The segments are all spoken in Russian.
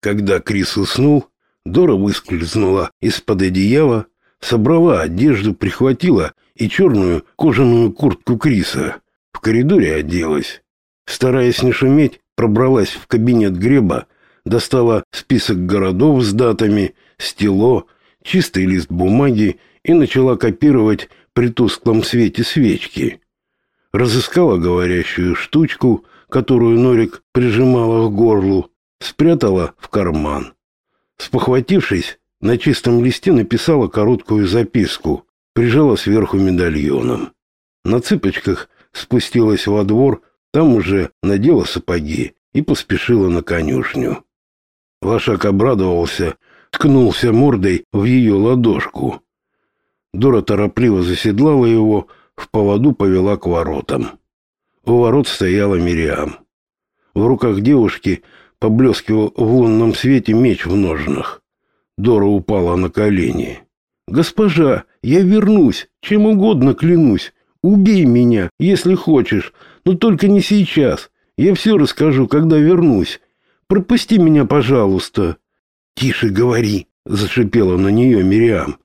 Когда Крис уснул, Дора выскользнула из-под одеяла, собрала одежду, прихватила и черную кожаную куртку Криса. В коридоре оделась. Стараясь не шуметь, пробралась в кабинет Греба, достала список городов с датами, стело, чистый лист бумаги и начала копировать при тусклом свете свечки. Разыскала говорящую штучку, которую Норик прижимала к горлу, спрятала в карман. Спохватившись, на чистом листе написала короткую записку, прижала сверху медальоном. На цыпочках спустилась во двор, там уже надела сапоги и поспешила на конюшню. Лошак обрадовался, ткнулся мордой в ее ладошку. Дора торопливо заседлала его, в поводу повела к воротам. У ворот стояла Мириам. В руках девушки поблескивал в лунном свете меч в ножнах. Дора упала на колени. «Госпожа, я вернусь, чем угодно клянусь. Убей меня, если хочешь, но только не сейчас. Я все расскажу, когда вернусь. Пропусти меня, пожалуйста». «Тише говори», — зашипела на нее Мириам.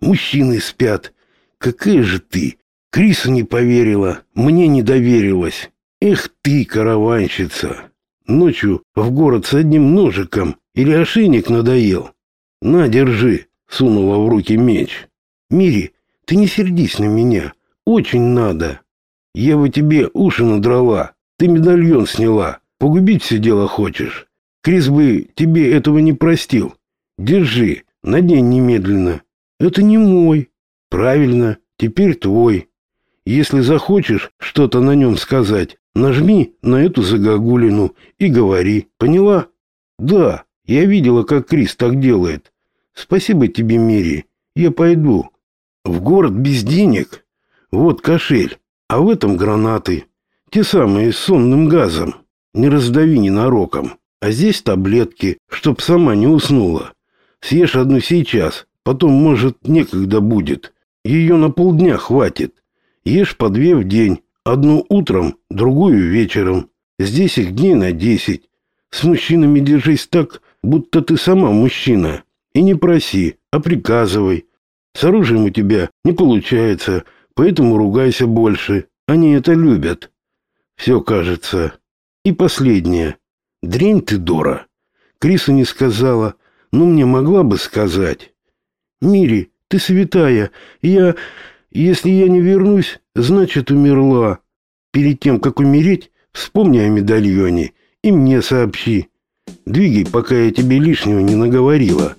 «Мужчины спят. Какая же ты? Крису не поверила, мне не доверилась. Эх ты, караванщица!» Ночью в город с одним ножиком или ошейник надоел. На, держи, сунула в руки меч. Мири, ты не сердись на меня. Очень надо. Я бы тебе уши надрала. Ты медальон сняла. Погубить все дело хочешь. Крис бы тебе этого не простил. Держи, надень немедленно. Это не мой. Правильно, теперь твой. Если захочешь что-то на нем сказать, Нажми на эту загогулину и говори. Поняла? Да, я видела, как Крис так делает. Спасибо тебе, Мири. Я пойду. В город без денег. Вот кошель, а в этом гранаты. Те самые с сонным газом. Не раздави ненароком. А здесь таблетки, чтоб сама не уснула. Съешь одну сейчас, потом, может, некогда будет. Ее на полдня хватит. Ешь по две в день, Одну утром, другую вечером. Здесь их дней на десять. С мужчинами держись так, будто ты сама мужчина. И не проси, а приказывай. С оружием у тебя не получается, поэтому ругайся больше. Они это любят. Все кажется. И последнее. Дрень ты, Дора. Криса не сказала, но мне могла бы сказать. Мири, ты святая. Я... Если я не вернусь, значит, умерла. Перед тем, как умереть, вспомни о медальоне и мне сообщи. Двигай, пока я тебе лишнего не наговорила.